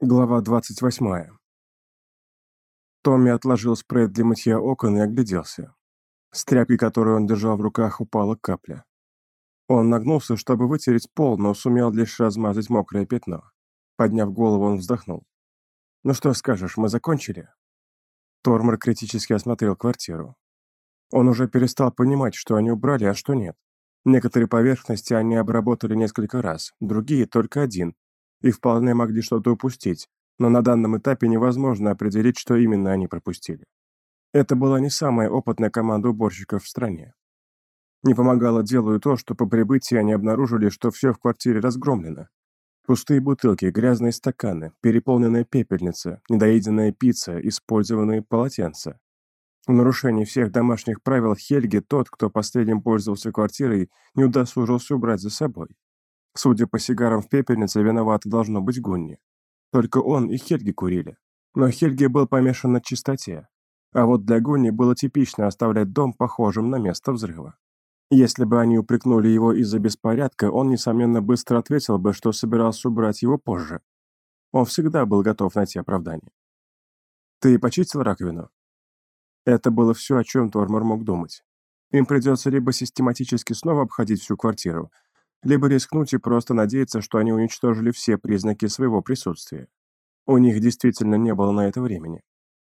Глава 28. Томми отложил спрей для мытья окон и огляделся. С тряпки, которую он держал в руках, упала капля. Он нагнулся, чтобы вытереть пол, но сумел лишь размазать мокрое пятно. Подняв голову, он вздохнул. «Ну что скажешь, мы закончили?» Тормор критически осмотрел квартиру. Он уже перестал понимать, что они убрали, а что нет. Некоторые поверхности они обработали несколько раз, другие — только один, и вполне могли что-то упустить, но на данном этапе невозможно определить, что именно они пропустили. Это была не самая опытная команда уборщиков в стране. Не помогало делу и то, что по прибытии они обнаружили, что все в квартире разгромлено. Пустые бутылки, грязные стаканы, переполненная пепельница, недоеденная пицца, использованные полотенца. В нарушении всех домашних правил Хельги тот, кто последним пользовался квартирой, не удосужился убрать за собой. Судя по сигарам в пепельнице, виновато должно быть Гунни. Только он и Хельги курили. Но Хельги был помешан на чистоте. А вот для Гунни было типично оставлять дом похожим на место взрыва. Если бы они упрекнули его из-за беспорядка, он, несомненно, быстро ответил бы, что собирался убрать его позже. Он всегда был готов найти оправдание. «Ты почистил раковину?» Это было все, о чем Тормор мог думать. Им придется либо систематически снова обходить всю квартиру, либо рискнуть и просто надеяться, что они уничтожили все признаки своего присутствия. У них действительно не было на это времени.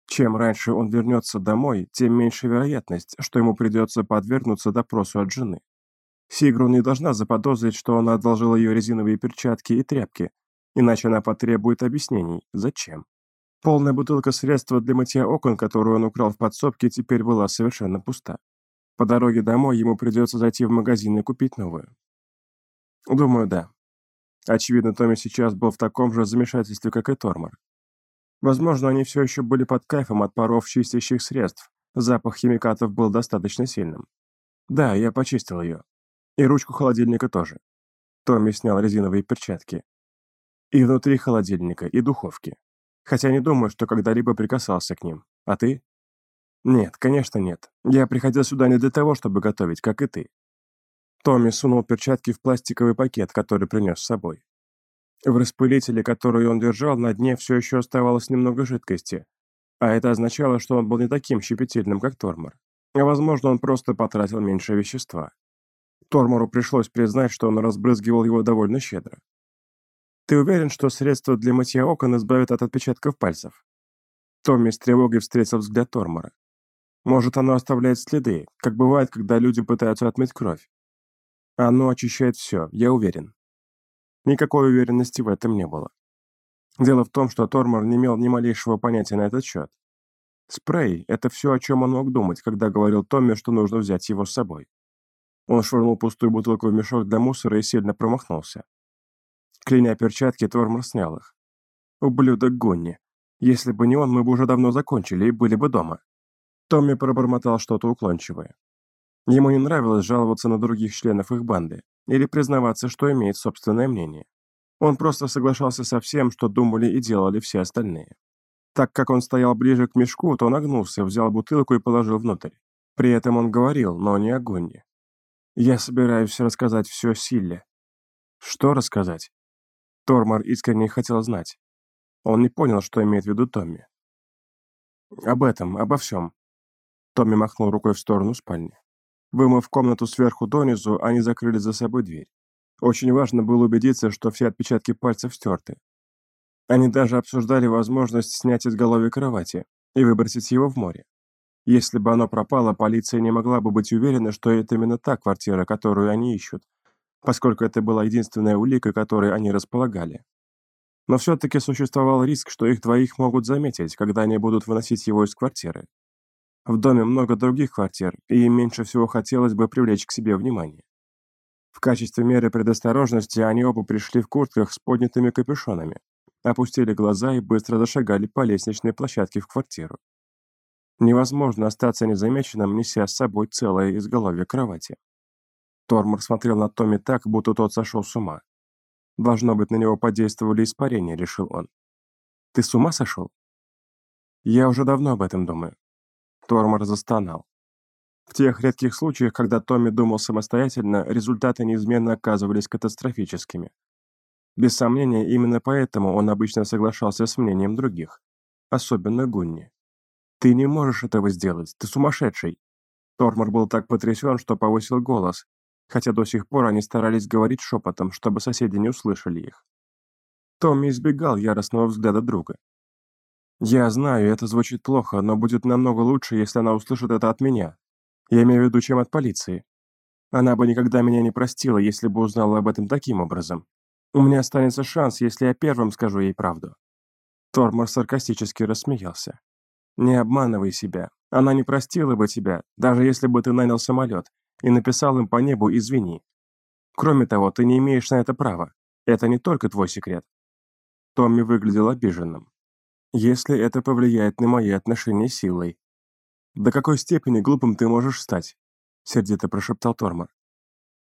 Чем раньше он вернется домой, тем меньше вероятность, что ему придется подвергнуться допросу от жены. Сигрун не должна заподозрить, что он одолжил ее резиновые перчатки и тряпки, иначе она потребует объяснений, зачем. Полная бутылка средства для мытья окон, которую он украл в подсобке, теперь была совершенно пуста. По дороге домой ему придется зайти в магазин и купить новую. Думаю, да. Очевидно, Томми сейчас был в таком же замешательстве, как и Тормор. Возможно, они все еще были под кайфом от паров чистящих средств. Запах химикатов был достаточно сильным. Да, я почистил ее. И ручку холодильника тоже. Томми снял резиновые перчатки. И внутри холодильника, и духовки. Хотя не думаю, что когда-либо прикасался к ним. А ты? Нет, конечно нет. Я приходил сюда не для того, чтобы готовить, как и ты. Томми сунул перчатки в пластиковый пакет, который принес с собой. В распылителе, который он держал, на дне все еще оставалось немного жидкости, а это означало, что он был не таким щепетильным, как Тормор. Возможно, он просто потратил меньше вещества. Тормору пришлось признать, что он разбрызгивал его довольно щедро. «Ты уверен, что средство для мытья окон избавит от отпечатков пальцев?» Томми с тревогой встретил взгляд Тормора. «Может, оно оставляет следы, как бывает, когда люди пытаются отмыть кровь. Оно очищает все, я уверен. Никакой уверенности в этом не было. Дело в том, что Тормор не имел ни малейшего понятия на этот счет. Спрей — это все, о чем он мог думать, когда говорил Томми, что нужно взять его с собой. Он швырнул пустую бутылку в мешок для мусора и сильно промахнулся. Кляня перчатки, Тормор снял их. «Ублюдок Гонни. Если бы не он, мы бы уже давно закончили и были бы дома». Томми пробормотал что-то уклончивое. Ему не нравилось жаловаться на других членов их банды или признаваться, что имеет собственное мнение. Он просто соглашался со всем, что думали и делали все остальные. Так как он стоял ближе к мешку, то нагнулся, взял бутылку и положил внутрь. При этом он говорил, но не о Гонне. «Я собираюсь рассказать все Силле». «Что рассказать?» Тормор искренне хотел знать. Он не понял, что имеет в виду Томми. «Об этом, обо всем». Томми махнул рукой в сторону спальни. Вымыв комнату сверху донизу, они закрыли за собой дверь. Очень важно было убедиться, что все отпечатки пальцев стерты. Они даже обсуждали возможность снять изголовье кровати и выбросить его в море. Если бы оно пропало, полиция не могла бы быть уверена, что это именно та квартира, которую они ищут, поскольку это была единственная улика, которой они располагали. Но все-таки существовал риск, что их двоих могут заметить, когда они будут выносить его из квартиры. В доме много других квартир, и меньше всего хотелось бы привлечь к себе внимание. В качестве меры предосторожности они оба пришли в куртках с поднятыми капюшонами, опустили глаза и быстро зашагали по лестничной площадке в квартиру. Невозможно остаться незамеченным, неся с собой целое изголовье кровати. Тормор смотрел на Томми так, будто тот сошел с ума. Должно быть, на него подействовали испарения, решил он. «Ты с ума сошел?» «Я уже давно об этом думаю. Тормор застонал. В тех редких случаях, когда Томми думал самостоятельно, результаты неизменно оказывались катастрофическими. Без сомнения, именно поэтому он обычно соглашался с мнением других, особенно Гунни. «Ты не можешь этого сделать, ты сумасшедший!» Тормор был так потрясен, что повысил голос, хотя до сих пор они старались говорить шепотом, чтобы соседи не услышали их. Томми избегал яростного взгляда друга. «Я знаю, это звучит плохо, но будет намного лучше, если она услышит это от меня. Я имею в виду, чем от полиции. Она бы никогда меня не простила, если бы узнала об этом таким образом. У меня останется шанс, если я первым скажу ей правду». Тормор саркастически рассмеялся. «Не обманывай себя. Она не простила бы тебя, даже если бы ты нанял самолет и написал им по небу «извини». Кроме того, ты не имеешь на это права. Это не только твой секрет». Томми выглядел обиженным если это повлияет на мои отношения с силой. «До какой степени глупым ты можешь стать?» — сердито прошептал Тормор.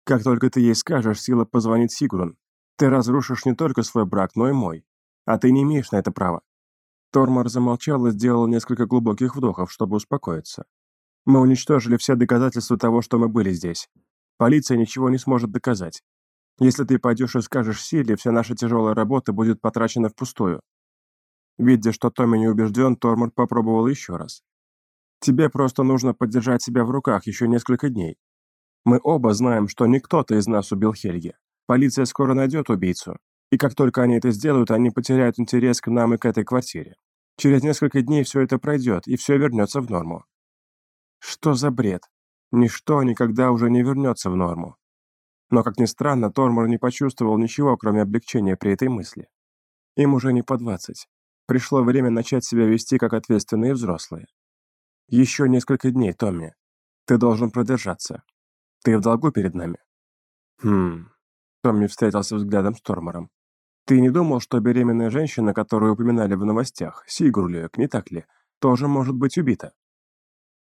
«Как только ты ей скажешь, сила позвонит Сигурун. Ты разрушишь не только свой брак, но и мой. А ты не имеешь на это права». Тормор замолчал и сделал несколько глубоких вдохов, чтобы успокоиться. «Мы уничтожили все доказательства того, что мы были здесь. Полиция ничего не сможет доказать. Если ты пойдешь и скажешь Силе, вся наша тяжелая работа будет потрачена впустую. Видя, что Томми не убежден, Тормор попробовал еще раз. «Тебе просто нужно поддержать себя в руках еще несколько дней. Мы оба знаем, что не кто-то из нас убил Хельги. Полиция скоро найдет убийцу, и как только они это сделают, они потеряют интерес к нам и к этой квартире. Через несколько дней все это пройдет, и все вернется в норму». Что за бред? Ничто никогда уже не вернется в норму. Но, как ни странно, Тормор не почувствовал ничего, кроме облегчения при этой мысли. Им уже не по двадцать. Пришло время начать себя вести как ответственные взрослые. Еще несколько дней, Томми. Ты должен продержаться. Ты в долгу перед нами. Хм. Томми встретился взглядом с Тормором. Ты не думал, что беременная женщина, которую упоминали в новостях, Сигурлюк, не так ли, тоже может быть убита?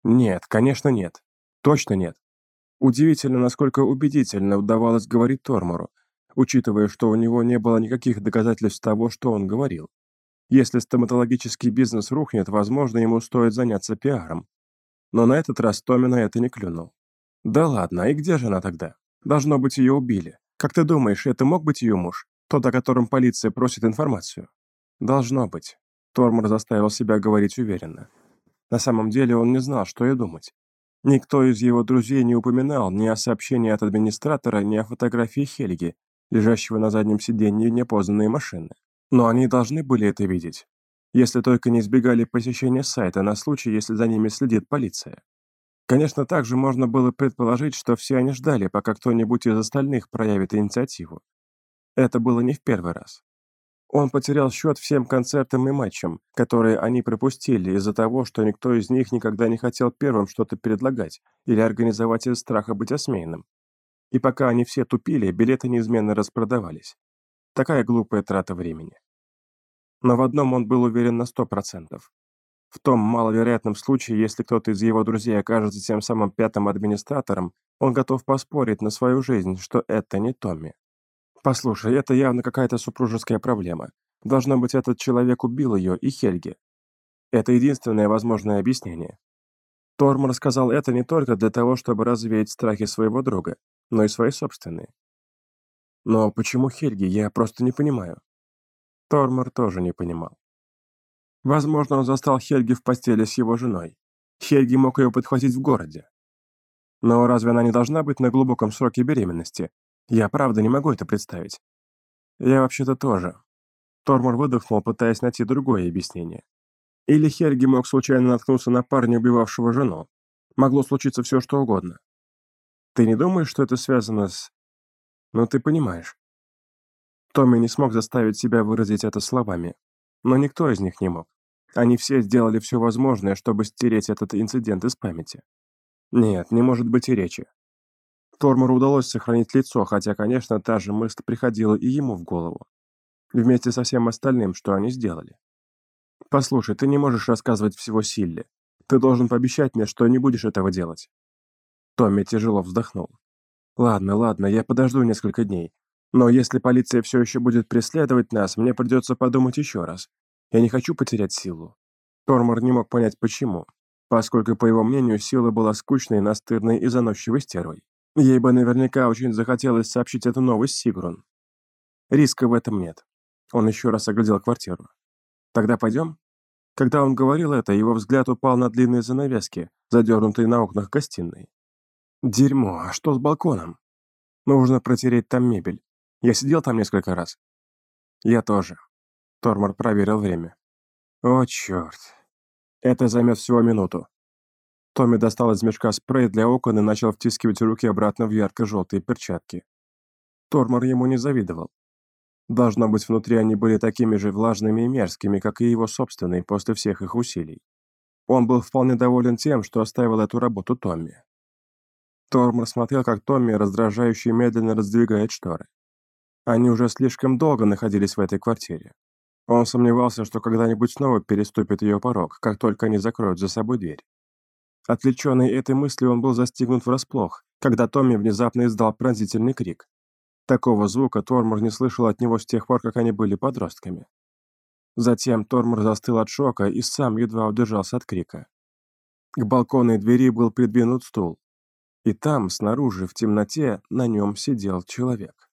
Нет, конечно нет. Точно нет. Удивительно, насколько убедительно удавалось говорить Тормору, учитывая, что у него не было никаких доказательств того, что он говорил. Если стоматологический бизнес рухнет, возможно, ему стоит заняться пиаром. Но на этот раз Томми на это не клюнул. Да ладно, и где же она тогда? Должно быть, ее убили. Как ты думаешь, это мог быть ее муж? Тот, о котором полиция просит информацию? Должно быть. Тормор заставил себя говорить уверенно. На самом деле он не знал, что и думать. Никто из его друзей не упоминал ни о сообщении от администратора, ни о фотографии Хельги, лежащего на заднем сиденье непознанной машины. Но они должны были это видеть, если только не избегали посещения сайта на случай, если за ними следит полиция. Конечно, также можно было предположить, что все они ждали, пока кто-нибудь из остальных проявит инициативу. Это было не в первый раз. Он потерял счет всем концертам и матчам, которые они пропустили из-за того, что никто из них никогда не хотел первым что-то предлагать или организовать из страха быть осмеянным. И пока они все тупили, билеты неизменно распродавались. Такая глупая трата времени. Но в одном он был уверен на сто процентов. В том маловероятном случае, если кто-то из его друзей окажется тем самым пятым администратором, он готов поспорить на свою жизнь, что это не Томми. Послушай, это явно какая-то супружеская проблема. Должно быть, этот человек убил ее и Хельги. Это единственное возможное объяснение. Торм рассказал это не только для того, чтобы развеять страхи своего друга, но и свои собственные. Но почему Хельги, я просто не понимаю. Тормор тоже не понимал. Возможно, он застал Хельги в постели с его женой. Хельги мог ее подхватить в городе. Но разве она не должна быть на глубоком сроке беременности? Я правда не могу это представить. Я вообще-то тоже. Тормор выдохнул, пытаясь найти другое объяснение. Или Хельги мог случайно наткнуться на парня, убивавшего жену. Могло случиться все, что угодно. Ты не думаешь, что это связано с... Ну, ты понимаешь. Томми не смог заставить себя выразить это словами, но никто из них не мог. Они все сделали все возможное, чтобы стереть этот инцидент из памяти. Нет, не может быть и речи. Тормору удалось сохранить лицо, хотя, конечно, та же мысль приходила и ему в голову. Вместе со всем остальным, что они сделали. «Послушай, ты не можешь рассказывать всего Силле. Ты должен пообещать мне, что не будешь этого делать». Томми тяжело вздохнул. Ладно, ладно, я подожду несколько дней. Но если полиция все еще будет преследовать нас, мне придется подумать еще раз. Я не хочу потерять силу. Тормор не мог понять почему, поскольку, по его мнению, сила была скучной, настырной и заносчивой стервой. Ей бы наверняка очень захотелось сообщить эту новость Сигрун. Риска в этом нет. Он еще раз оглядел квартиру. Тогда пойдем? Когда он говорил это, его взгляд упал на длинные занавески, задернутые на окнах гостиной. Дерьмо, а что с балконом? Нужно протереть там мебель. Я сидел там несколько раз. Я тоже. Тормор проверил время. О, черт. Это займет всего минуту. Томми достал из мешка спрей для окон и начал втискивать руки обратно в ярко-желтые перчатки. Тормор ему не завидовал. Должно быть, внутри они были такими же влажными и мерзкими, как и его собственные после всех их усилий. Он был вполне доволен тем, что оставил эту работу Томми. Тормор смотрел, как Томми раздражающе медленно раздвигает шторы. Они уже слишком долго находились в этой квартире. Он сомневался, что когда-нибудь снова переступит ее порог, как только они закроют за собой дверь. Отвлеченный этой мыслью, он был застигнут врасплох, когда Томми внезапно издал пронзительный крик. Такого звука Тормор не слышал от него с тех пор, как они были подростками. Затем Тормор застыл от шока и сам едва удержался от крика. К балконной двери был придвинут стул, и там, снаружи, в темноте, на нем сидел человек.